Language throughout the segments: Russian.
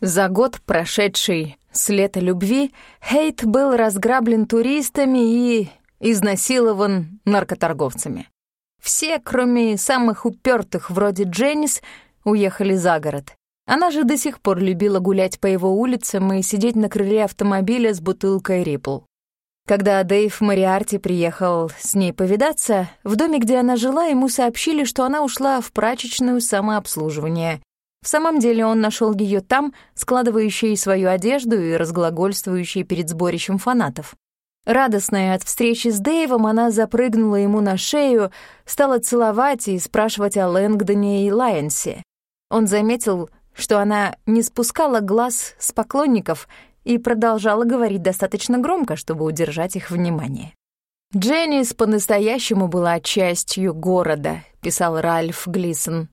За год, прошедший с лета любви, Хейт был разграблен туристами и изнасилован наркоторговцами. Все, кроме самых упертых вроде Дженнис, уехали за город. Она же до сих пор любила гулять по его улицам и сидеть на крыле автомобиля с бутылкой Рипл. Когда Дэйв Мариарти приехал с ней повидаться, в доме, где она жила, ему сообщили, что она ушла в прачечную самообслуживание. В самом деле он нашел ее там, складывающей свою одежду и разглагольствующей перед сборищем фанатов. Радостная от встречи с Дэйвом, она запрыгнула ему на шею, стала целовать и спрашивать о Лэнгдоне и Лайенсе. Он заметил, что она не спускала глаз с поклонников и продолжала говорить достаточно громко, чтобы удержать их внимание. «Дженнис по-настоящему была частью города», — писал Ральф Глисон.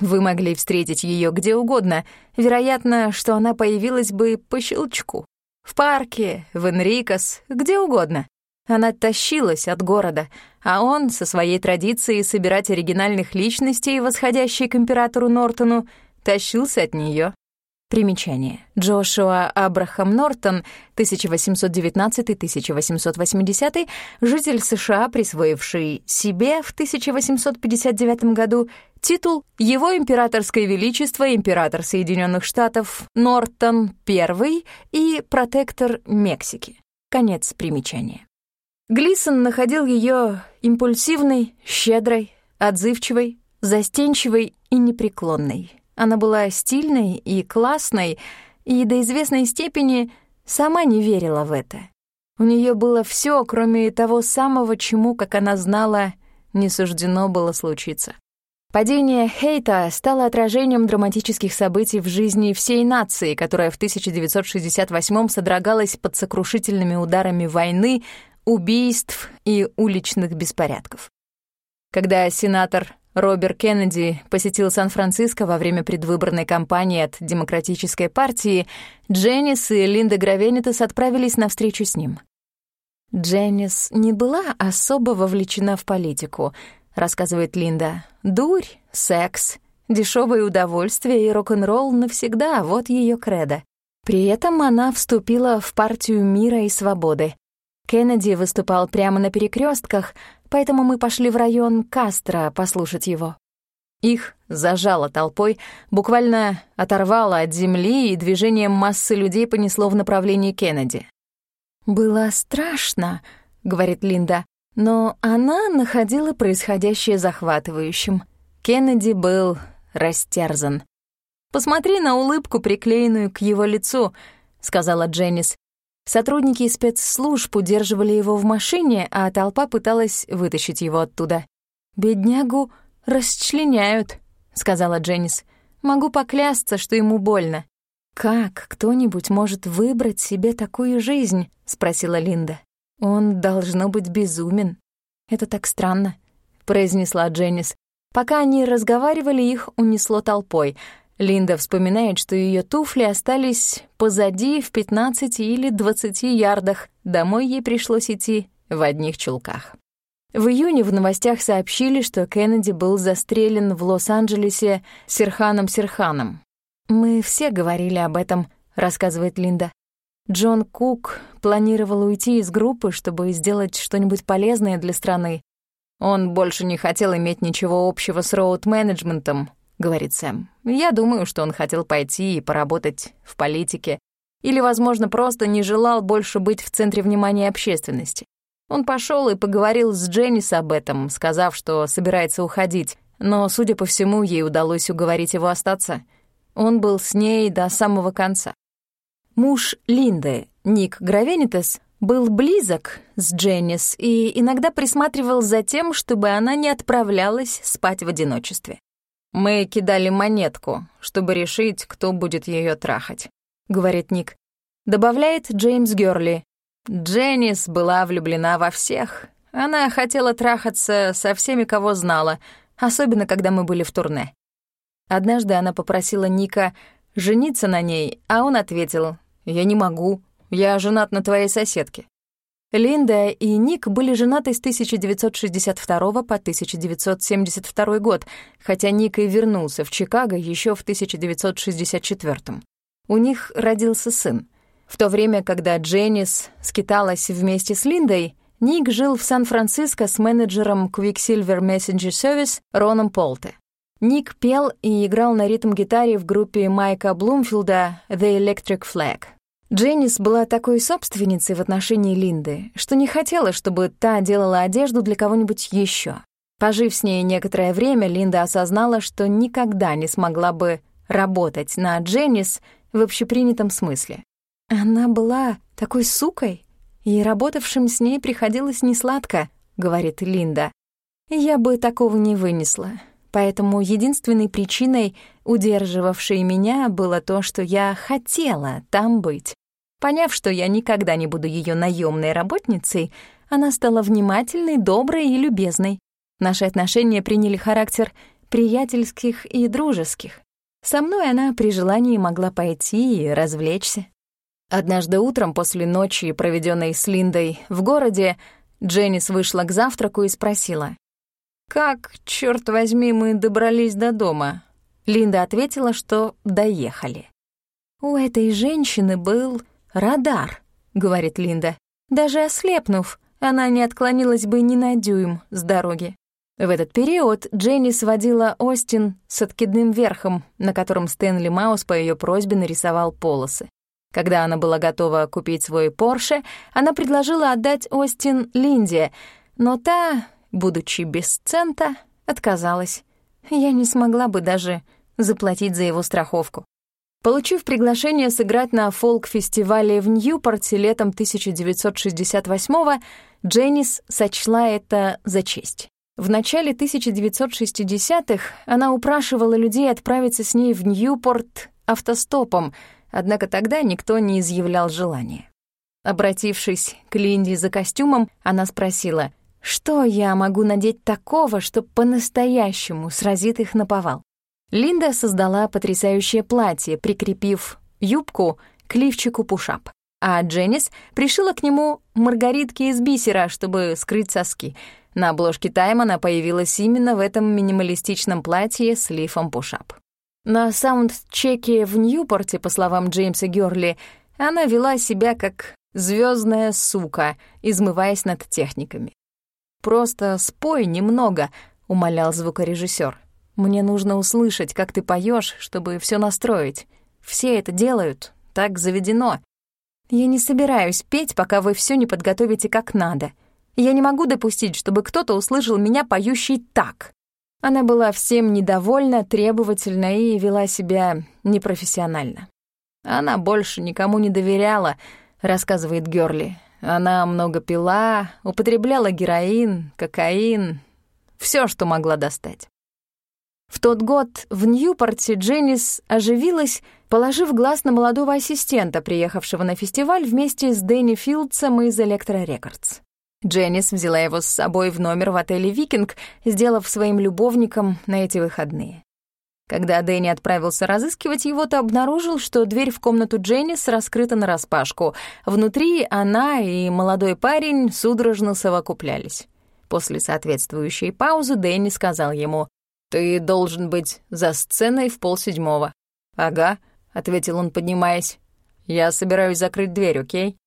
«Вы могли встретить ее где угодно. Вероятно, что она появилась бы по щелчку. В парке, в Энрикос, где угодно. Она тащилась от города, а он, со своей традицией собирать оригинальных личностей, восходящей к императору Нортону, тащился от нее. Примечание. Джошуа Абрахам Нортон, 1819-1880, житель США, присвоивший себе в 1859 году титул «Его императорское величество император Соединенных Штатов Нортон I и протектор Мексики». Конец примечания. Глисон находил ее импульсивной, щедрой, отзывчивой, застенчивой и непреклонной. Она была стильной и классной, и до известной степени сама не верила в это. У нее было все, кроме того самого, чему, как она знала, не суждено было случиться. Падение Хейта стало отражением драматических событий в жизни всей нации, которая в 1968 содрогалась под сокрушительными ударами войны, убийств и уличных беспорядков. Когда сенатор Роберт Кеннеди посетил Сан-Франциско во время предвыборной кампании от Демократической партии, Дженнис и Линда Гравенитас отправились на встречу с ним. Дженнис не была особо вовлечена в политику, рассказывает Линда. Дурь, секс, дешевое удовольствие и рок-н-ролл навсегда — вот ее кредо. При этом она вступила в партию мира и свободы. Кеннеди выступал прямо на перекрестках, поэтому мы пошли в район Кастро послушать его. Их зажало толпой, буквально оторвало от земли и движением массы людей понесло в направлении Кеннеди. «Было страшно», — говорит Линда, но она находила происходящее захватывающим. Кеннеди был растерзан. «Посмотри на улыбку, приклеенную к его лицу», — сказала Дженнис. Сотрудники спецслужб удерживали его в машине, а толпа пыталась вытащить его оттуда. «Беднягу расчленяют», — сказала Дженнис. «Могу поклясться, что ему больно». «Как кто-нибудь может выбрать себе такую жизнь?» — спросила Линда. «Он должно быть безумен». «Это так странно», — произнесла Дженнис. Пока они разговаривали, их унесло толпой — Линда вспоминает, что ее туфли остались позади в 15 или 20 ярдах. Домой ей пришлось идти в одних чулках. В июне в новостях сообщили, что Кеннеди был застрелен в Лос-Анджелесе Серханом Серханом. «Мы все говорили об этом», — рассказывает Линда. Джон Кук планировал уйти из группы, чтобы сделать что-нибудь полезное для страны. Он больше не хотел иметь ничего общего с роуд-менеджментом, — говорит Сэм. «Я думаю, что он хотел пойти и поработать в политике. Или, возможно, просто не желал больше быть в центре внимания общественности. Он пошел и поговорил с Дженнис об этом, сказав, что собирается уходить. Но, судя по всему, ей удалось уговорить его остаться. Он был с ней до самого конца. Муж Линды, Ник Гравенитес, был близок с Дженнис и иногда присматривал за тем, чтобы она не отправлялась спать в одиночестве. «Мы кидали монетку, чтобы решить, кто будет ее трахать», — говорит Ник. Добавляет Джеймс Гёрли. Дженнис была влюблена во всех. Она хотела трахаться со всеми, кого знала, особенно когда мы были в турне. Однажды она попросила Ника жениться на ней, а он ответил, «Я не могу, я женат на твоей соседке». Линда и Ник были женаты с 1962 по 1972 год, хотя Ник и вернулся в Чикаго еще в 1964. у них родился сын. В то время, когда Дженнис скиталась вместе с Линдой, Ник жил в Сан-Франциско с менеджером Quicksilver Messenger Service Роном Полте. Ник пел и играл на ритм-гитаре в группе Майка Блумфилда «The Electric Flag». Дженнис была такой собственницей в отношении Линды, что не хотела, чтобы та делала одежду для кого-нибудь еще. Пожив с ней некоторое время, Линда осознала, что никогда не смогла бы работать на Дженнис в общепринятом смысле. Она была такой сукой, и работавшим с ней приходилось несладко, говорит Линда. Я бы такого не вынесла. Поэтому единственной причиной, удерживавшей меня, было то, что я хотела там быть. Поняв, что я никогда не буду ее наемной работницей, она стала внимательной, доброй и любезной. Наши отношения приняли характер приятельских и дружеских. Со мной она при желании могла пойти и развлечься. Однажды утром после ночи, проведенной с Линдой в городе, Дженнис вышла к завтраку и спросила, «Как, черт возьми, мы добрались до дома?» Линда ответила, что доехали. «У этой женщины был радар», — говорит Линда. «Даже ослепнув, она не отклонилась бы ни на дюйм с дороги». В этот период Дженни сводила Остин с откидным верхом, на котором Стэнли Маус по ее просьбе нарисовал полосы. Когда она была готова купить свой Порше, она предложила отдать Остин Линде, но та будучи без цента, отказалась. Я не смогла бы даже заплатить за его страховку. Получив приглашение сыграть на фолк-фестивале в Ньюпорте летом 1968-го, Дженнис сочла это за честь. В начале 1960-х она упрашивала людей отправиться с ней в Ньюпорт автостопом, однако тогда никто не изъявлял желания. Обратившись к Линде за костюмом, она спросила — что я могу надеть такого, что по-настоящему сразит их на повал? Линда создала потрясающее платье, прикрепив юбку к лифчику пушап. А Дженнис пришила к нему маргаритки из бисера, чтобы скрыть соски. На обложке Таймана появилась именно в этом минималистичном платье с лифом пушап. На саундчеке в Ньюпорте, по словам Джеймса Гёрли, она вела себя как звездная сука, измываясь над техниками. «Просто спой немного», — умолял звукорежиссер. «Мне нужно услышать, как ты поешь, чтобы все настроить. Все это делают, так заведено. Я не собираюсь петь, пока вы все не подготовите как надо. Я не могу допустить, чтобы кто-то услышал меня поющей так». Она была всем недовольна, требовательна и вела себя непрофессионально. Она больше никому не доверяла, рассказывает Гёрли. Она много пила, употребляла героин, кокаин, все, что могла достать. В тот год в Ньюпорте Дженнис оживилась, положив глаз на молодого ассистента, приехавшего на фестиваль вместе с Дэнни Филдсом из Электро Рекордс. Дженнис взяла его с собой в номер в отеле «Викинг», сделав своим любовником на эти выходные. Когда Дэнни отправился разыскивать его, то обнаружил, что дверь в комнату Дженнис раскрыта нараспашку. Внутри она и молодой парень судорожно совокуплялись. После соответствующей паузы Дэнни сказал ему, «Ты должен быть за сценой в полседьмого». «Ага», — ответил он, поднимаясь. «Я собираюсь закрыть дверь, окей?»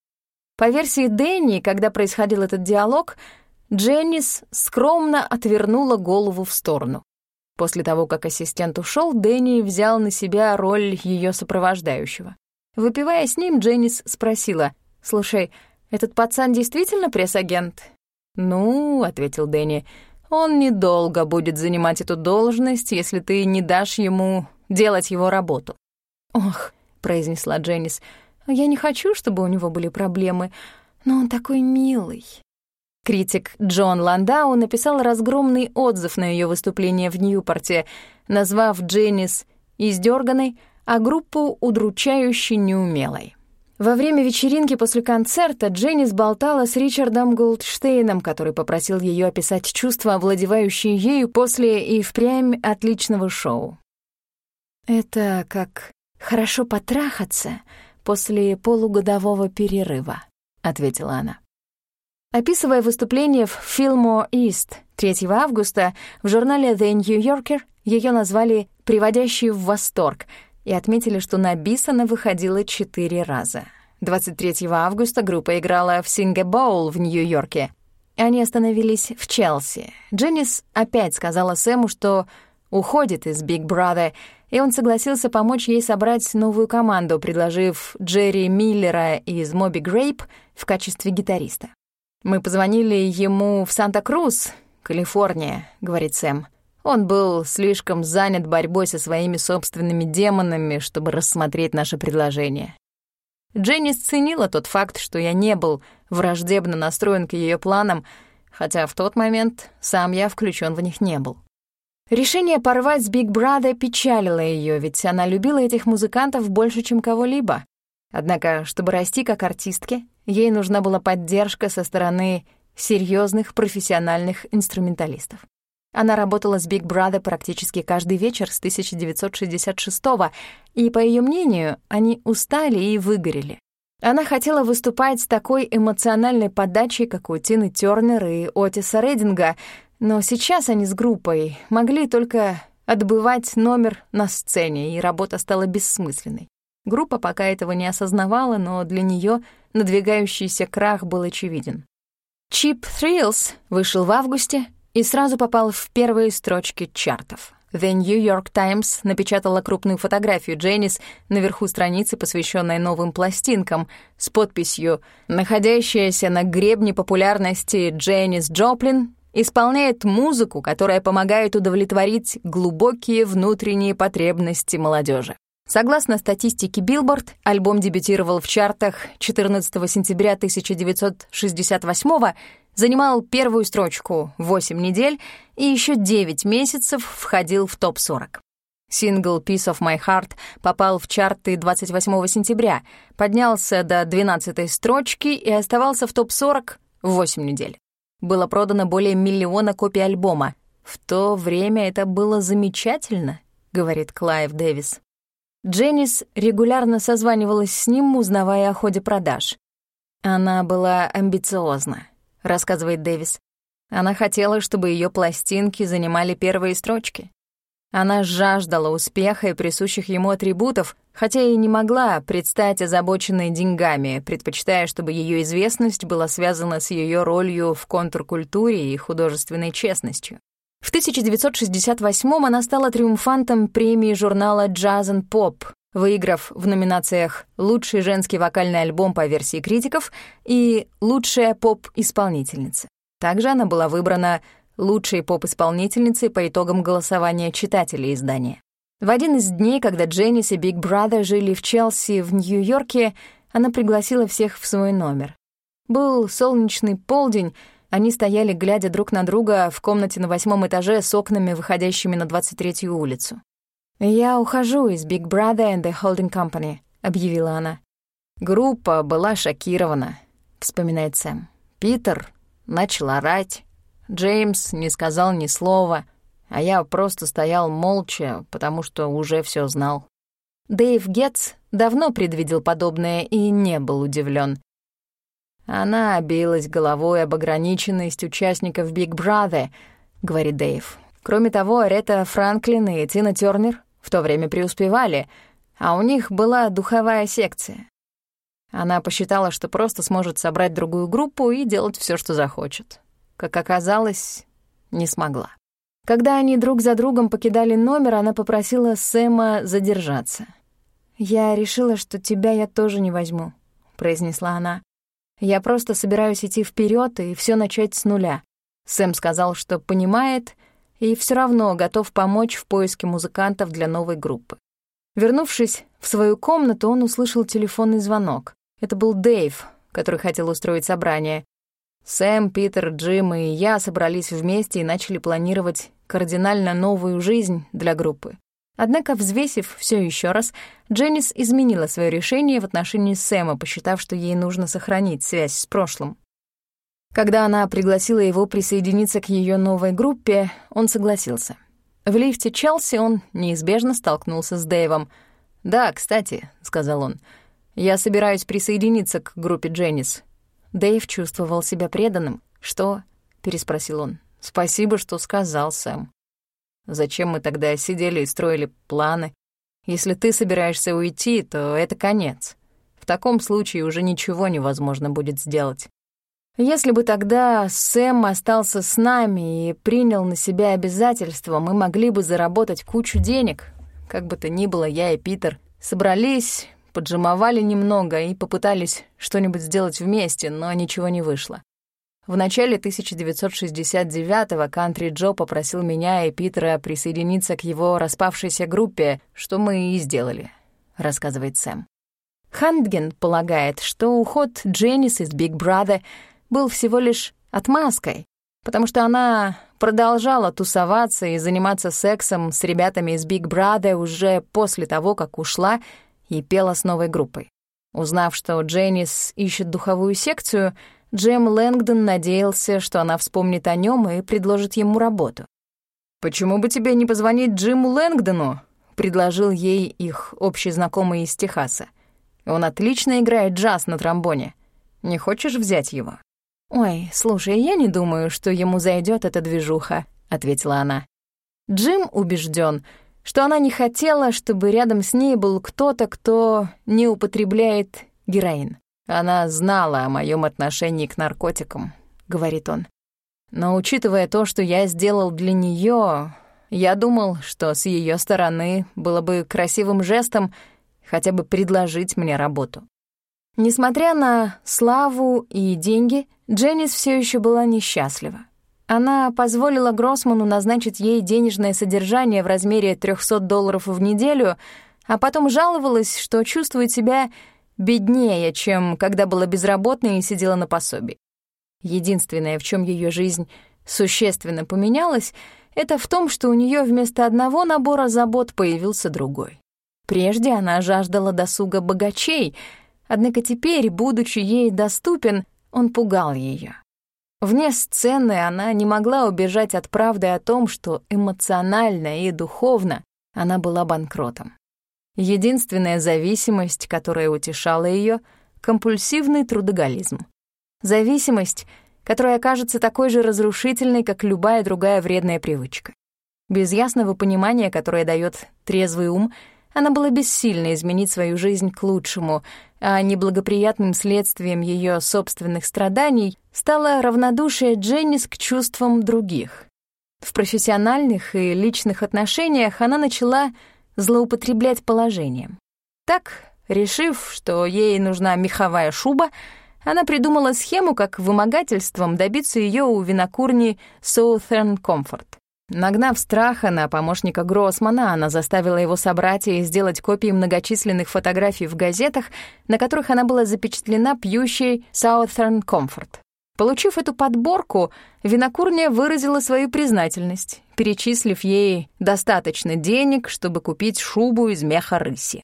По версии Дэнни, когда происходил этот диалог, Дженнис скромно отвернула голову в сторону. После того, как ассистент ушел, Дэнни взял на себя роль ее сопровождающего. Выпивая с ним, Дженнис спросила, «Слушай, этот пацан действительно пресс-агент?» «Ну», — ответил Дэнни, «он недолго будет занимать эту должность, если ты не дашь ему делать его работу». «Ох», — произнесла Дженнис, «я не хочу, чтобы у него были проблемы, но он такой милый». Критик Джон Ландау написал разгромный отзыв на ее выступление в Ньюпорте, назвав Дженнис издерганной, а группу удручающе неумелой. Во время вечеринки после концерта Дженнис болтала с Ричардом Голдштейном, который попросил ее описать чувства, овладевающие ею после и впрямь отличного шоу. «Это как хорошо потрахаться после полугодового перерыва», — ответила она. Описывая выступление в Fillmore East 3 августа, в журнале The New Yorker ее назвали «приводящей в восторг» и отметили, что на бис она выходила четыре раза. 23 августа группа играла в Синге Боул в Нью-Йорке. Они остановились в Челси. Дженнис опять сказала Сэму, что уходит из Big Brother, и он согласился помочь ей собрать новую команду, предложив Джерри Миллера из Моби Грейп в качестве гитариста. «Мы позвонили ему в Санта-Крус, Калифорния», — говорит Сэм. Он был слишком занят борьбой со своими собственными демонами, чтобы рассмотреть наше предложение. Дженни ценила тот факт, что я не был враждебно настроен к ее планам, хотя в тот момент сам я включен в них не был. Решение порвать с Биг Брада печалило ее, ведь она любила этих музыкантов больше, чем кого-либо. Однако, чтобы расти как артистке, ей нужна была поддержка со стороны серьезных профессиональных инструменталистов. Она работала с Big Brother практически каждый вечер с 1966 го и, по ее мнению, они устали и выгорели. Она хотела выступать с такой эмоциональной подачей, как у Тины Тёрнер и Отиса Рейдинга, но сейчас они с группой могли только отбывать номер на сцене, и работа стала бессмысленной. Группа пока этого не осознавала, но для нее надвигающийся крах был очевиден. Cheap Thrills вышел в августе, и сразу попал в первые строчки чартов. The New York Times напечатала крупную фотографию Дженнис наверху страницы, посвященной новым пластинкам, с подписью «Находящаяся на гребне популярности Дженнис Джоплин исполняет музыку, которая помогает удовлетворить глубокие внутренние потребности молодежи. Согласно статистике Billboard, альбом дебютировал в чартах 14 сентября 1968 года занимал первую строчку 8 недель и еще 9 месяцев входил в топ-40. Сингл «Piece of My Heart» попал в чарты 28 сентября, поднялся до 12 строчки и оставался в топ-40 8 недель. Было продано более миллиона копий альбома. В то время это было замечательно, говорит Клайв Дэвис. Дженнис регулярно созванивалась с ним, узнавая о ходе продаж. Она была амбициозна рассказывает Дэвис. Она хотела, чтобы ее пластинки занимали первые строчки. Она жаждала успеха и присущих ему атрибутов, хотя и не могла предстать озабоченной деньгами, предпочитая, чтобы ее известность была связана с ее ролью в контркультуре и художественной честностью. В 1968-м она стала триумфантом премии журнала «Jazz and Pop», выиграв в номинациях «Лучший женский вокальный альбом по версии критиков» и «Лучшая поп-исполнительница». Также она была выбрана лучшей поп-исполнительницей по итогам голосования читателей издания. В один из дней, когда Дженнис и Биг Брада жили в Челси в Нью-Йорке, она пригласила всех в свой номер. Был солнечный полдень, они стояли, глядя друг на друга в комнате на восьмом этаже с окнами, выходящими на 23-ю улицу. «Я ухожу из Big Brother and the Holding Company», — объявила она. Группа была шокирована, вспоминает Сэм. Питер начал орать. Джеймс не сказал ни слова, а я просто стоял молча, потому что уже все знал. Дэйв Гетц давно предвидел подобное и не был удивлен. Она обилась головой об ограниченность участников Big Brother, говорит Дэйв. Кроме того, Рета Франклин и Тина Тёрнер в то время преуспевали, а у них была духовая секция. Она посчитала, что просто сможет собрать другую группу и делать все, что захочет. Как оказалось, не смогла. Когда они друг за другом покидали номер, она попросила Сэма задержаться. «Я решила, что тебя я тоже не возьму», — произнесла она. «Я просто собираюсь идти вперед и все начать с нуля». Сэм сказал, что понимает и все равно готов помочь в поиске музыкантов для новой группы. Вернувшись в свою комнату, он услышал телефонный звонок. Это был Дэйв, который хотел устроить собрание. Сэм, Питер, Джим и я собрались вместе и начали планировать кардинально новую жизнь для группы. Однако, взвесив все еще раз, Дженнис изменила свое решение в отношении Сэма, посчитав, что ей нужно сохранить связь с прошлым. Когда она пригласила его присоединиться к ее новой группе, он согласился. В лифте Челси он неизбежно столкнулся с Дэйвом. «Да, кстати», — сказал он, — «я собираюсь присоединиться к группе Дженнис». Дэйв чувствовал себя преданным. «Что?» — переспросил он. «Спасибо, что сказал, Сэм. Зачем мы тогда сидели и строили планы? Если ты собираешься уйти, то это конец. В таком случае уже ничего невозможно будет сделать. Если бы тогда Сэм остался с нами и принял на себя обязательства, мы могли бы заработать кучу денег. Как бы то ни было, я и Питер собрались, поджимовали немного и попытались что-нибудь сделать вместе, но ничего не вышло. В начале 1969-го Кантри Джо попросил меня и Питера присоединиться к его распавшейся группе, что мы и сделали, рассказывает Сэм. Хандген полагает, что уход Дженнис из Big Brother был всего лишь отмазкой, потому что она продолжала тусоваться и заниматься сексом с ребятами из Big Brother уже после того, как ушла и пела с новой группой. Узнав, что Дженнис ищет духовую секцию, Джем Лэнгдон надеялся, что она вспомнит о нем и предложит ему работу. «Почему бы тебе не позвонить Джиму Лэнгдону?» — предложил ей их общий знакомый из Техаса. «Он отлично играет джаз на тромбоне. Не хочешь взять его?» «Ой, слушай, я не думаю, что ему зайдет эта движуха», — ответила она. Джим убежден, что она не хотела, чтобы рядом с ней был кто-то, кто не употребляет героин. Она знала о моем отношении к наркотикам, говорит он. Но учитывая то, что я сделал для нее, я думал, что с ее стороны было бы красивым жестом хотя бы предложить мне работу. Несмотря на славу и деньги, Дженнис все еще была несчастлива. Она позволила Гроссману назначить ей денежное содержание в размере 300 долларов в неделю, а потом жаловалась, что чувствует себя беднее, чем когда была безработной и сидела на пособии. Единственное, в чем ее жизнь существенно поменялась, это в том, что у нее вместо одного набора забот появился другой. Прежде она жаждала досуга богачей, однако теперь, будучи ей доступен, он пугал ее. Вне сцены она не могла убежать от правды о том, что эмоционально и духовно она была банкротом. Единственная зависимость, которая утешала ее, — компульсивный трудоголизм. Зависимость, которая кажется такой же разрушительной, как любая другая вредная привычка. Без ясного понимания, которое дает трезвый ум, она была бессильна изменить свою жизнь к лучшему, а неблагоприятным следствием ее собственных страданий стало равнодушие Дженнис к чувствам других. В профессиональных и личных отношениях она начала злоупотреблять положением. Так, решив, что ей нужна меховая шуба, она придумала схему, как вымогательством добиться ее у винокурни Southern Comfort. Нагнав страха на помощника Гроссмана, она заставила его собрать и сделать копии многочисленных фотографий в газетах, на которых она была запечатлена пьющей Southern Comfort. Получив эту подборку, винокурня выразила свою признательность, перечислив ей достаточно денег, чтобы купить шубу из меха рыси.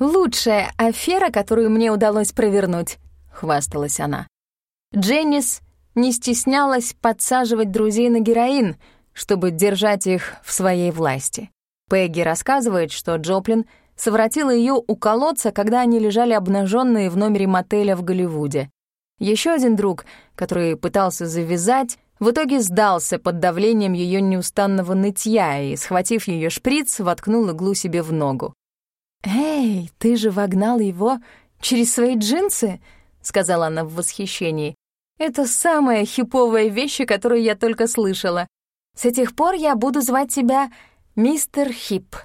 «Лучшая афера, которую мне удалось провернуть», — хвасталась она. Дженнис не стеснялась подсаживать друзей на героин, чтобы держать их в своей власти. Пегги рассказывает, что Джоплин совратила ее у колодца, когда они лежали обнаженные в номере мотеля в Голливуде. Еще один друг, который пытался завязать, в итоге сдался под давлением ее неустанного нытья и, схватив ее шприц, воткнул иглу себе в ногу. «Эй, ты же вогнал его через свои джинсы?» — сказала она в восхищении. «Это самая хиповая вещь, которую я только слышала. С этих пор я буду звать тебя мистер Хип».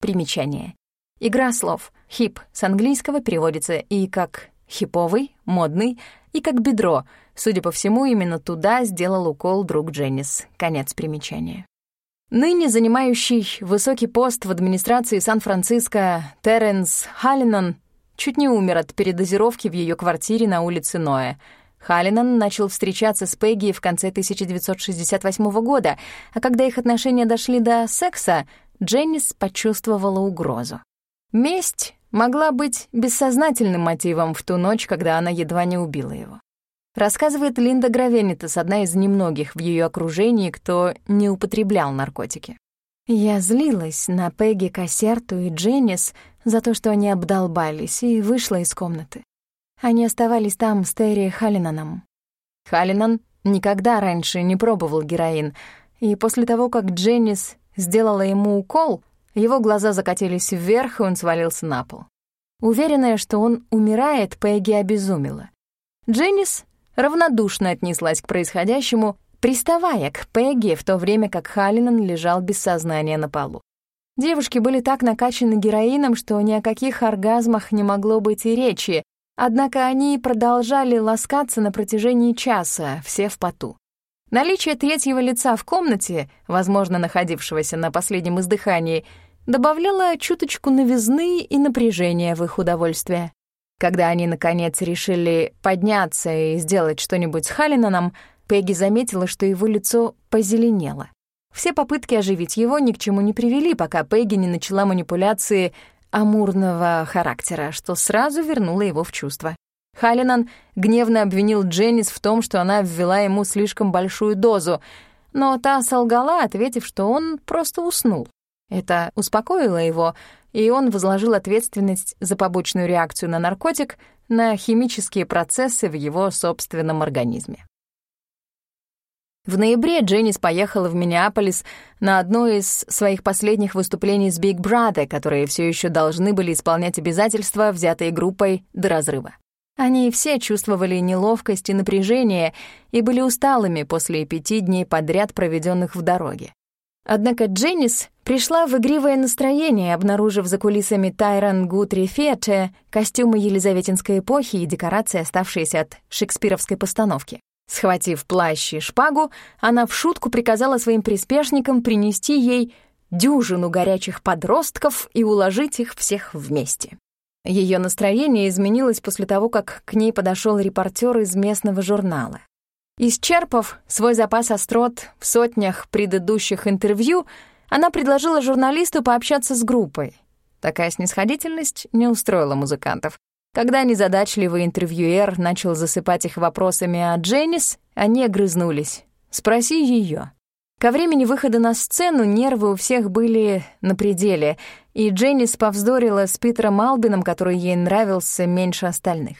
Примечание. Игра слов. «Хип» с английского переводится и как «хиповый», «модный», и как бедро. Судя по всему, именно туда сделал укол друг Дженнис. Конец примечания. Ныне занимающий высокий пост в администрации Сан-Франциско Терренс Халлинан чуть не умер от передозировки в ее квартире на улице Ноя. Халлинан начал встречаться с Пегги в конце 1968 года, а когда их отношения дошли до секса, Дженнис почувствовала угрозу. Месть могла быть бессознательным мотивом в ту ночь, когда она едва не убила его. Рассказывает Линда Гравенитас, одна из немногих в ее окружении, кто не употреблял наркотики. Я злилась на Пегги Кассерту и Дженнис за то, что они обдолбались, и вышла из комнаты. Они оставались там с Терри Халлинаном. Халлинан никогда раньше не пробовал героин, и после того, как Дженнис сделала ему укол, Его глаза закатились вверх, и он свалился на пол. Уверенная, что он умирает, Пегги обезумела. Дженнис равнодушно отнеслась к происходящему, приставая к Пегги, в то время как Халлинан лежал без сознания на полу. Девушки были так накачаны героином, что ни о каких оргазмах не могло быть и речи, однако они продолжали ласкаться на протяжении часа, все в поту. Наличие третьего лица в комнате, возможно, находившегося на последнем издыхании, добавляло чуточку новизны и напряжения в их удовольствие. Когда они, наконец, решили подняться и сделать что-нибудь с Халлинаном, Пегги заметила, что его лицо позеленело. Все попытки оживить его ни к чему не привели, пока Пегги не начала манипуляции амурного характера, что сразу вернуло его в чувство. Халлинан гневно обвинил Дженнис в том, что она ввела ему слишком большую дозу, но та солгала, ответив, что он просто уснул. Это успокоило его, и он возложил ответственность за побочную реакцию на наркотик на химические процессы в его собственном организме. В ноябре Дженнис поехала в Миннеаполис на одно из своих последних выступлений с Big Brother, которые все еще должны были исполнять обязательства, взятые группой до разрыва. Они все чувствовали неловкость и напряжение и были усталыми после пяти дней подряд, проведенных в дороге. Однако Дженнис пришла в игривое настроение, обнаружив за кулисами Тайрон Гутри Фетче костюмы елизаветинской эпохи и декорации, оставшиеся от шекспировской постановки. Схватив плащ и шпагу, она в шутку приказала своим приспешникам принести ей дюжину горячих подростков и уложить их всех вместе. Ее настроение изменилось после того, как к ней подошел репортер из местного журнала. Исчерпав свой запас острот в сотнях предыдущих интервью, она предложила журналисту пообщаться с группой. Такая снисходительность не устроила музыкантов. Когда незадачливый интервьюер начал засыпать их вопросами о Дженнис, они огрызнулись. «Спроси ее. Ко времени выхода на сцену нервы у всех были на пределе, и Дженнис повздорила с Питером Албином, который ей нравился меньше остальных.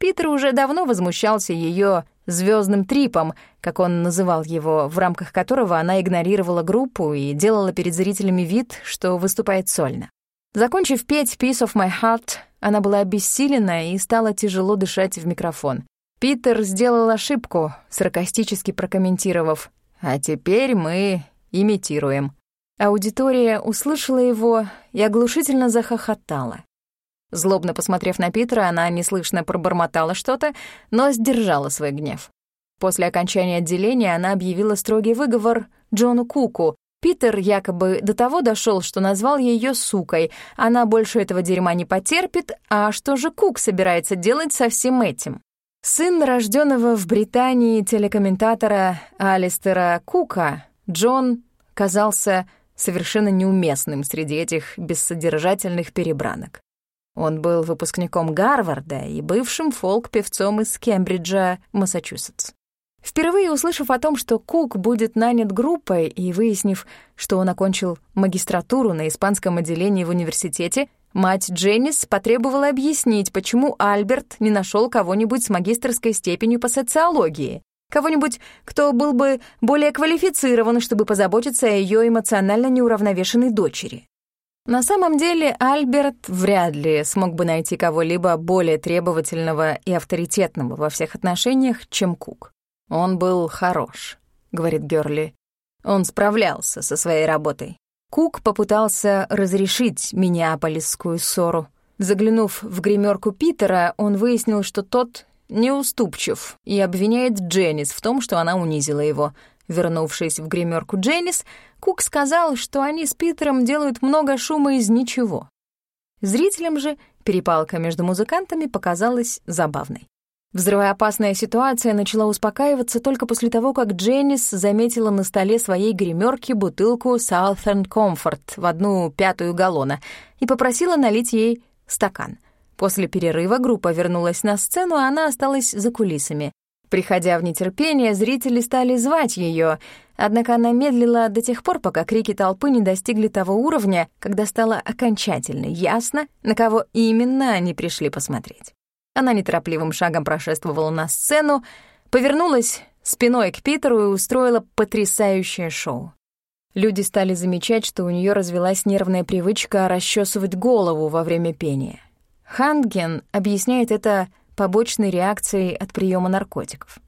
Питер уже давно возмущался ее звездным трипом, как он называл его, в рамках которого она игнорировала группу и делала перед зрителями вид, что выступает сольно. Закончив петь «Piece of my heart», она была обессилена и стала тяжело дышать в микрофон. Питер сделал ошибку, саркастически прокомментировав. «А теперь мы имитируем». Аудитория услышала его и оглушительно захохотала. Злобно посмотрев на Питера, она неслышно пробормотала что-то, но сдержала свой гнев. После окончания отделения она объявила строгий выговор Джону Куку, Питер якобы до того дошел, что назвал ее сукой. Она больше этого дерьма не потерпит, а что же Кук собирается делать со всем этим? Сын рожденного в Британии телекомментатора Алистера Кука, Джон казался совершенно неуместным среди этих бессодержательных перебранок. Он был выпускником Гарварда и бывшим фолк-певцом из Кембриджа, Массачусетс. Впервые услышав о том, что Кук будет нанят группой, и выяснив, что он окончил магистратуру на испанском отделении в университете, мать Дженнис потребовала объяснить, почему Альберт не нашел кого-нибудь с магистрской степенью по социологии, кого-нибудь, кто был бы более квалифицирован, чтобы позаботиться о ее эмоционально неуравновешенной дочери. На самом деле Альберт вряд ли смог бы найти кого-либо более требовательного и авторитетного во всех отношениях, чем Кук. «Он был хорош», — говорит Гёрли. Он справлялся со своей работой. Кук попытался разрешить миннеаполисскую ссору. Заглянув в гримерку Питера, он выяснил, что тот неуступчив и обвиняет Дженнис в том, что она унизила его. Вернувшись в гримерку Дженнис, Кук сказал, что они с Питером делают много шума из ничего. Зрителям же перепалка между музыкантами показалась забавной. Взрывоопасная ситуация начала успокаиваться только после того, как Дженнис заметила на столе своей гримерки бутылку Southern Comfort в одну пятую галлона и попросила налить ей стакан. После перерыва группа вернулась на сцену, а она осталась за кулисами. Приходя в нетерпение, зрители стали звать ее, однако она медлила до тех пор, пока крики толпы не достигли того уровня, когда стало окончательно ясно, на кого именно они пришли посмотреть. Она неторопливым шагом прошествовала на сцену, повернулась спиной к Питеру и устроила потрясающее шоу. Люди стали замечать, что у нее развилась нервная привычка расчесывать голову во время пения. Ханген объясняет это побочной реакцией от приема наркотиков.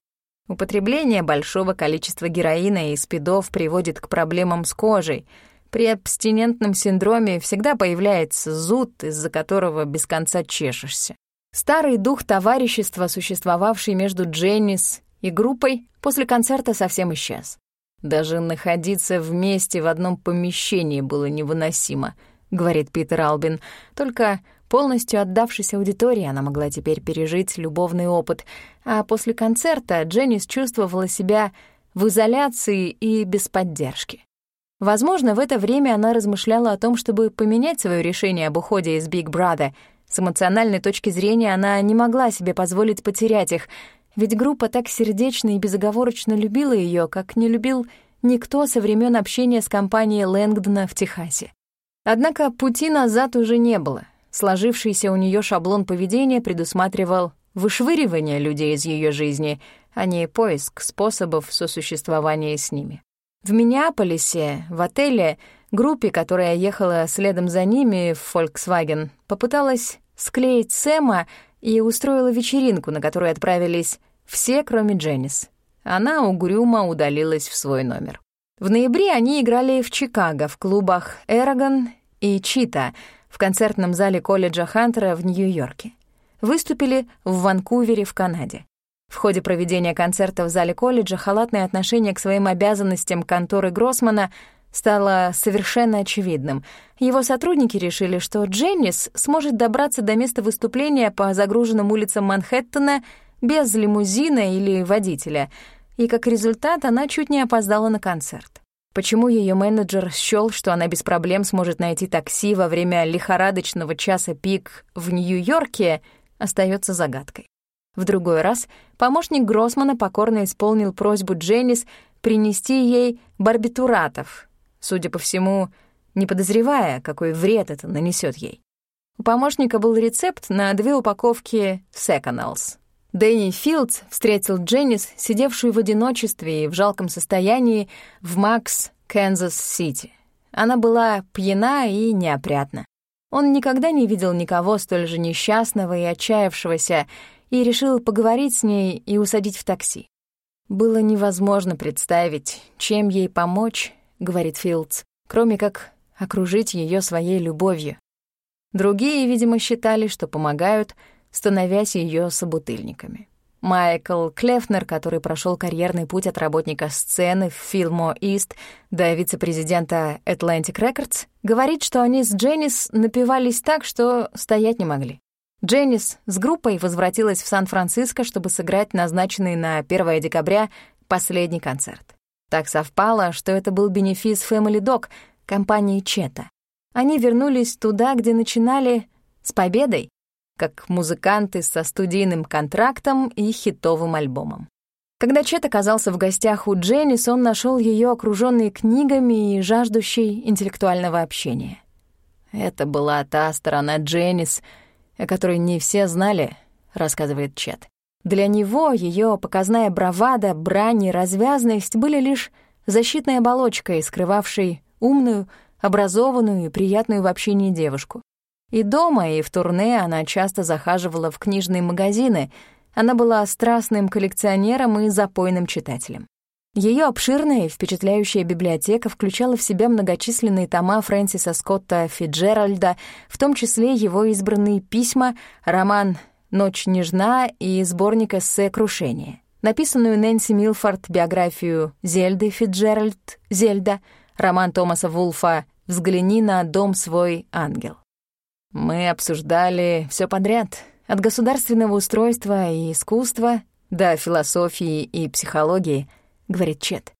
Употребление большого количества героина и спидов приводит к проблемам с кожей. При абстинентном синдроме всегда появляется зуд, из-за которого без конца чешешься. Старый дух товарищества, существовавший между Дженнис и группой, после концерта совсем исчез. Даже находиться вместе в одном помещении было невыносимо, говорит Питер Албин. Только полностью отдавшись аудитории, она могла теперь пережить любовный опыт, а после концерта Дженнис чувствовала себя в изоляции и без поддержки. Возможно, в это время она размышляла о том, чтобы поменять свое решение об уходе из Big Brother. С эмоциональной точки зрения она не могла себе позволить потерять их, ведь группа так сердечно и безоговорочно любила ее, как не любил никто со времен общения с компанией Лэнгдона в Техасе. Однако пути назад уже не было. Сложившийся у нее шаблон поведения предусматривал вышвыривание людей из ее жизни, а не поиск способов сосуществования с ними. В Миннеаполисе, в отеле, группе, которая ехала следом за ними в Volkswagen, попыталась склеить Сэма и устроила вечеринку, на которую отправились все, кроме Дженнис. Она угрюмо удалилась в свой номер. В ноябре они играли в Чикаго в клубах «Эрагон» и «Чита» в концертном зале колледжа Хантера в Нью-Йорке. Выступили в Ванкувере в Канаде. В ходе проведения концерта в зале колледжа халатное отношение к своим обязанностям конторы Гроссмана стало совершенно очевидным. Его сотрудники решили, что Дженнис сможет добраться до места выступления по загруженным улицам Манхэттена без лимузина или водителя, и как результат она чуть не опоздала на концерт. Почему ее менеджер счёл, что она без проблем сможет найти такси во время лихорадочного часа пик в Нью-Йорке, остается загадкой. В другой раз помощник Гроссмана покорно исполнил просьбу Дженнис принести ей барбитуратов, судя по всему, не подозревая, какой вред это нанесет ей. У помощника был рецепт на две упаковки Seconals. Дэнни Филдс встретил Дженнис, сидевшую в одиночестве и в жалком состоянии, в Max's Kansas City. Она была пьяна и неопрятна. Он никогда не видел никого столь же несчастного и отчаявшегося, и решил поговорить с ней и усадить в такси. Было невозможно представить, чем ей помочь, — говорит Филдс, кроме как окружить ее своей любовью. Другие, видимо, считали, что помогают, становясь ее собутыльниками. Майкл Клефнер, который прошел карьерный путь от работника сцены в Филмо Ист до вице-президента Atlantic Records, говорит, что они с Дженнис напивались так, что стоять не могли. Дженнис с группой возвратилась в Сан-Франциско, чтобы сыграть назначенный на 1 декабря последний концерт. Так совпало, что это был бенефис Family Dog компании Чета. Они вернулись туда, где начинали с победой, как музыканты со студийным контрактом и хитовым альбомом. Когда Чет оказался в гостях у Дженнис, он нашел ее окруженной книгами и жаждущей интеллектуального общения. Это была та сторона Дженнис, о которой не все знали, рассказывает Чет. Для него ее показная бравада, брань и развязность были лишь защитной оболочкой, скрывавшей умную, образованную и приятную в общении девушку. И дома, и в турне она часто захаживала в книжные магазины. Она была страстным коллекционером и запойным читателем. Ее обширная и впечатляющая библиотека включала в себя многочисленные тома Фрэнсиса Скотта Фиджеральда, в том числе его избранные письма, роман «Ночь нежна» и сборник эссе «Крушение». Написанную Нэнси Милфорд биографию Зельды Фиджеральд «Зельда», роман Томаса Вулфа «Взгляни на дом свой, ангел». Мы обсуждали все подряд, от государственного устройства и искусства до философии и психологии, говорит Чет.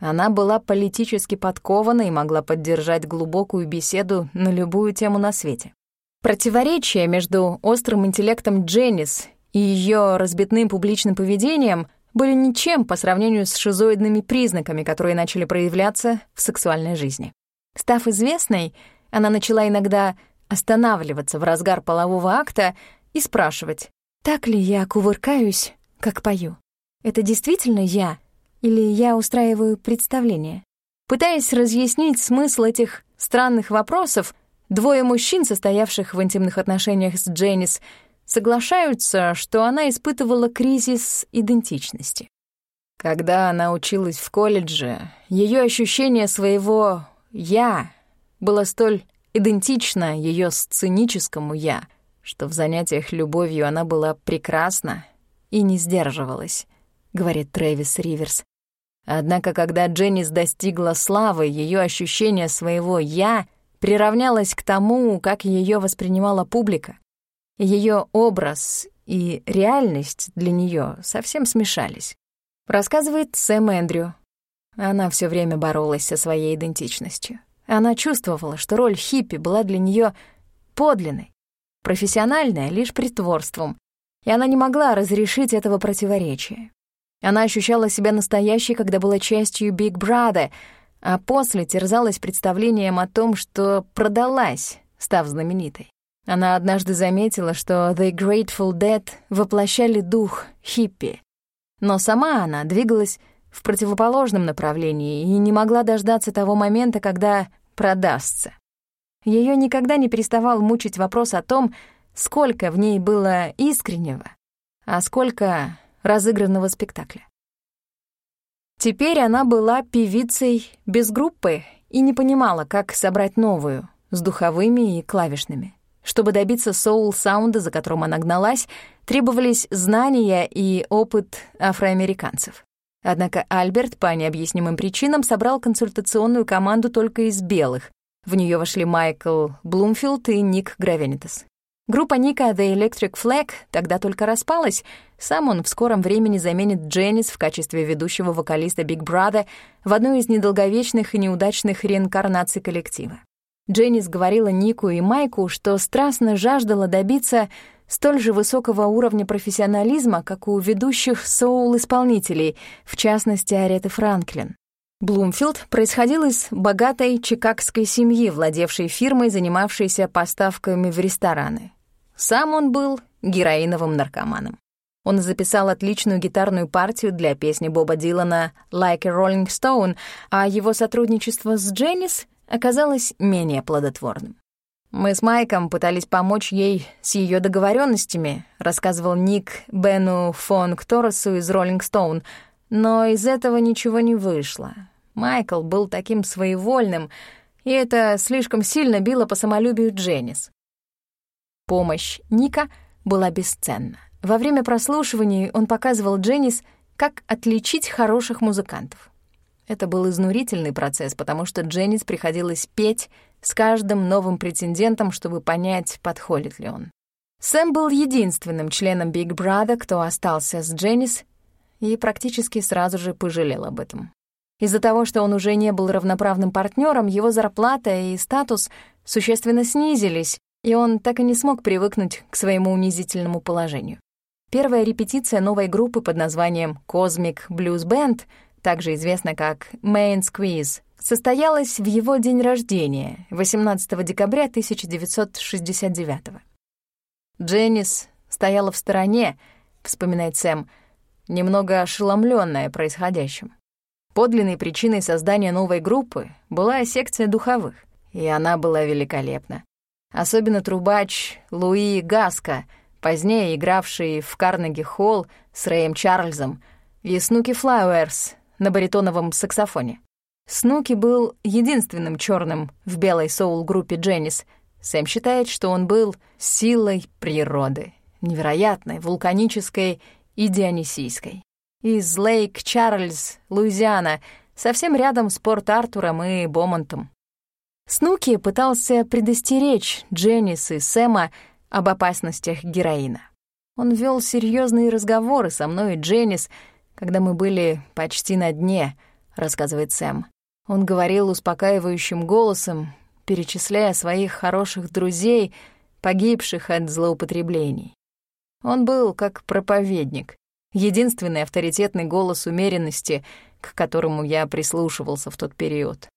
Она была политически подкована и могла поддержать глубокую беседу на любую тему на свете. Противоречия между острым интеллектом Дженнис и ее разбитным публичным поведением были ничем по сравнению с шизоидными признаками, которые начали проявляться в сексуальной жизни. Став известной, она начала иногда останавливаться в разгар полового акта и спрашивать, так ли я кувыркаюсь, как пою? Это действительно я? Или я устраиваю представление? Пытаясь разъяснить смысл этих странных вопросов, двое мужчин, состоявших в интимных отношениях с Дженнис, соглашаются, что она испытывала кризис идентичности. Когда она училась в колледже, ее ощущение своего «я» было столь идентично ее сценическому «я», что в занятиях любовью она была прекрасна и не сдерживалась, говорит Трэвис Риверс. Однако, когда Дженнис достигла славы, ее ощущение своего «я» приравнялось к тому, как ее воспринимала публика. Ее образ и реальность для нее совсем смешались. Рассказывает Сэм Эндрю. Она все время боролась со своей идентичностью. Она чувствовала, что роль хиппи была для нее подлинной, профессиональная лишь притворством, и она не могла разрешить этого противоречия. Она ощущала себя настоящей, когда была частью Big Brother, а после терзалась представлением о том, что продалась, став знаменитой. Она однажды заметила, что The Grateful Dead воплощали дух хиппи. Но сама она двигалась в противоположном направлении и не могла дождаться того момента, когда продастся. Ее никогда не переставал мучить вопрос о том, сколько в ней было искреннего, а сколько разыгранного спектакля. Теперь она была певицей без группы и не понимала, как собрать новую, с духовыми и клавишными. Чтобы добиться соул-саунда, за которым она гналась, требовались знания и опыт афроамериканцев. Однако Альберт по необъяснимым причинам собрал консультационную команду только из белых. В нее вошли Майкл Блумфилд и Ник Гравенитас. Группа Ника The Electric Flag тогда только распалась. Сам он в скором времени заменит Дженнис в качестве ведущего вокалиста Big Brother в одной из недолговечных и неудачных реинкарнаций коллектива. Дженнис говорила Нику и Майку, что страстно жаждала добиться столь же высокого уровня профессионализма, как у ведущих соул-исполнителей, в частности, Ареты Франклин. Блумфилд происходил из богатой чикагской семьи, владевшей фирмой, занимавшейся поставками в рестораны. Сам он был героиновым наркоманом. Он записал отличную гитарную партию для песни Боба Дилана «Like a Rolling Stone», а его сотрудничество с Дженнис — оказалось менее плодотворным. «Мы с Майком пытались помочь ей с ее договоренностями, рассказывал Ник Бену фон Кторосу из «Роллинг Стоун», но из этого ничего не вышло. Майкл был таким своевольным, и это слишком сильно било по самолюбию Дженнис. Помощь Ника была бесценна. Во время прослушиваний он показывал Дженнис, как отличить хороших музыкантов. Это был изнурительный процесс, потому что Дженнис приходилось петь с каждым новым претендентом, чтобы понять, подходит ли он. Сэм был единственным членом Big Brother, кто остался с Дженнис, и практически сразу же пожалел об этом. Из-за того, что он уже не был равноправным партнером, его зарплата и статус существенно снизились, и он так и не смог привыкнуть к своему унизительному положению. Первая репетиция новой группы под названием Cosmic Blues Band — также известна как Main Squeeze, состоялась в его день рождения, 18 декабря 1969 Дженнис стояла в стороне, вспоминает Сэм, немного ошеломленная происходящим. Подлинной причиной создания новой группы была секция духовых, и она была великолепна. Особенно трубач Луи Гаска, позднее игравший в Карнеги-Холл с Рэем Чарльзом, и Снуки Флауэрс, на баритоновом саксофоне. Снуки был единственным черным в белой соул-группе Дженнис. Сэм считает, что он был силой природы, невероятной, вулканической и дионисийской. Из Лейк Чарльз, Луизиана, совсем рядом с Порт-Артуром и Бомонтом. Снуки пытался предостеречь Дженнис и Сэма об опасностях героина. Он вел серьезные разговоры со мной и Дженнис, когда мы были почти на дне», — рассказывает Сэм. Он говорил успокаивающим голосом, перечисляя своих хороших друзей, погибших от злоупотреблений. Он был как проповедник, единственный авторитетный голос умеренности, к которому я прислушивался в тот период.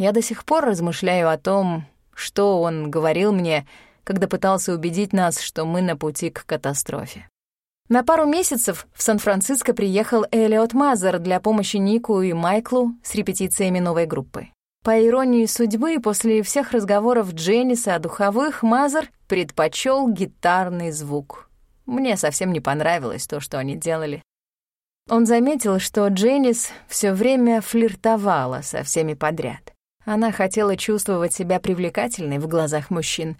Я до сих пор размышляю о том, что он говорил мне, когда пытался убедить нас, что мы на пути к катастрофе. На пару месяцев в Сан-Франциско приехал Элиот Мазер для помощи Нику и Майклу с репетициями новой группы. По иронии судьбы, после всех разговоров Дженниса о духовых, Мазер предпочел гитарный звук. Мне совсем не понравилось то, что они делали. Он заметил, что Дженнис все время флиртовала со всеми подряд. Она хотела чувствовать себя привлекательной в глазах мужчин.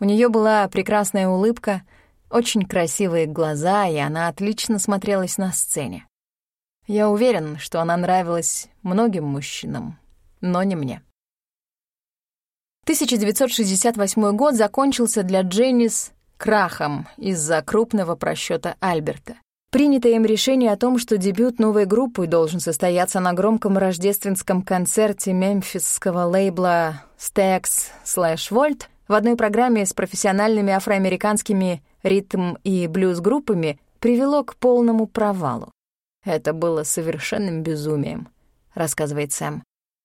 У нее была прекрасная улыбка — очень красивые глаза, и она отлично смотрелась на сцене. Я уверен, что она нравилась многим мужчинам, но не мне. 1968 год закончился для Дженнис крахом из-за крупного просчета Альберта. Принятое им решение о том, что дебют новой группы должен состояться на громком рождественском концерте мемфисского лейбла Stax Slash Volt в одной программе с профессиональными афроамериканскими ритм и блюз-группами привело к полному провалу. Это было совершенным безумием, рассказывает Сэм.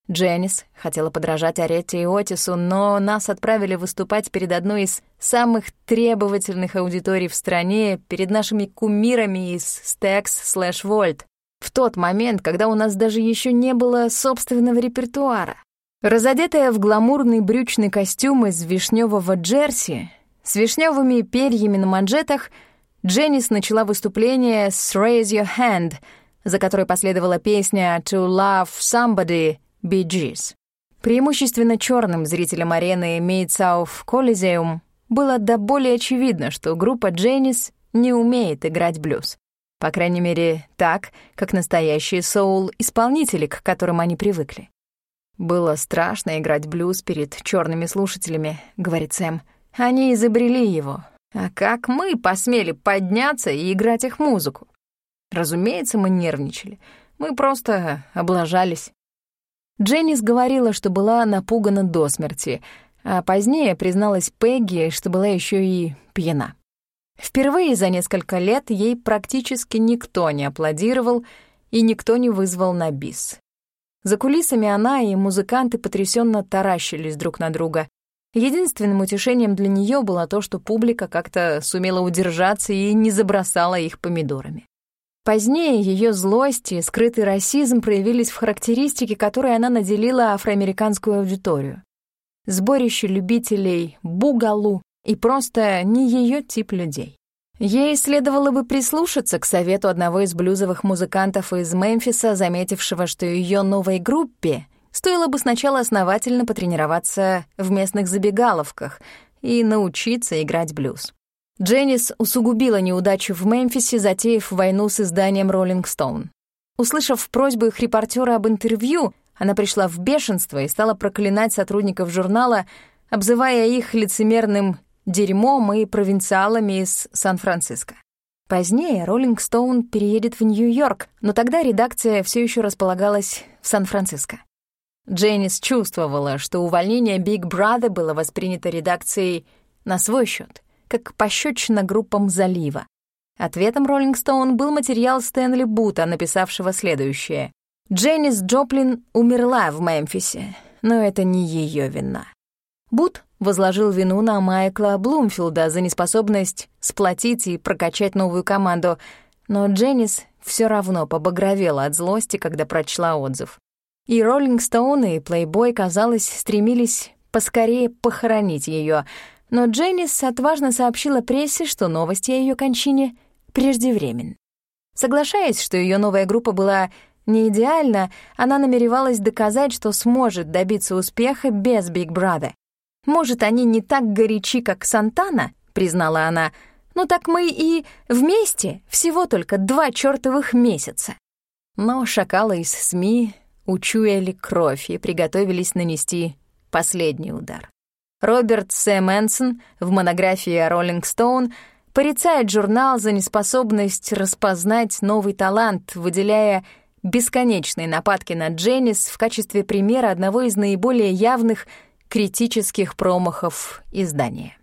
Дженнис хотела подражать Аретте и Отису, но нас отправили выступать перед одной из самых требовательных аудиторий в стране, перед нашими кумирами из Stax slash Volt, в тот момент, когда у нас даже еще не было собственного репертуара. Разодетая в гламурный брючный костюм из вишневого джерси, с вишневыми перьями на манжетах Дженнис начала выступление с «Raise Your Hand», за которой последовала песня «To Love Somebody» Bee Gees. Преимущественно черным зрителям арены Мейдсауф Колизеум было до более очевидно, что группа Дженнис не умеет играть блюз. По крайней мере, так, как настоящие соул-исполнители, к которым они привыкли. «Было страшно играть блюз перед черными слушателями», — говорит Сэм. Они изобрели его. А как мы посмели подняться и играть их музыку? Разумеется, мы нервничали. Мы просто облажались. Дженнис говорила, что была напугана до смерти, а позднее призналась Пегги, что была еще и пьяна. Впервые за несколько лет ей практически никто не аплодировал и никто не вызвал на бис. За кулисами она и музыканты потрясенно таращились друг на друга. Единственным утешением для нее было то, что публика как-то сумела удержаться и не забросала их помидорами. Позднее ее злость и скрытый расизм проявились в характеристике, которой она наделила афроамериканскую аудиторию. Сборище любителей бугалу и просто не ее тип людей. Ей следовало бы прислушаться к совету одного из блюзовых музыкантов из Мемфиса, заметившего, что ее новой группе Стоило бы сначала основательно потренироваться в местных забегаловках и научиться играть блюз. Дженнис усугубила неудачу в Мемфисе, затеяв войну с изданием «Роллинг Стоун». Услышав просьбу их репортера об интервью, она пришла в бешенство и стала проклинать сотрудников журнала, обзывая их лицемерным дерьмом и провинциалами из Сан-Франциско. Позднее «Роллинг Стоун» переедет в Нью-Йорк, но тогда редакция все еще располагалась в Сан-Франциско. Дженнис чувствовала, что увольнение Big Brother было воспринято редакцией на свой счет, как пощечина группам залива. Ответом Stone был материал Стэнли Бута, написавшего следующее. Дженнис Джоплин умерла в Мемфисе, но это не ее вина. Бут возложил вину на Майкла Блумфилда за неспособность сплотить и прокачать новую команду, но Дженнис все равно побагровела от злости, когда прочла отзыв. И Роллинг Стоун, и Плейбой, казалось, стремились поскорее похоронить ее, но Дженнис отважно сообщила прессе, что новости о ее кончине преждевременны. Соглашаясь, что ее новая группа была не идеальна, она намеревалась доказать, что сможет добиться успеха без Big Brother. «Может, они не так горячи, как Сантана», — признала она, «но так мы и вместе всего только два чертовых месяца». Но шакалы из СМИ учуяли кровь и приготовились нанести последний удар. Роберт С. Мэнсон в монографии о «Роллинг Стоун» порицает журнал за неспособность распознать новый талант, выделяя бесконечные нападки на Дженнис в качестве примера одного из наиболее явных критических промахов издания.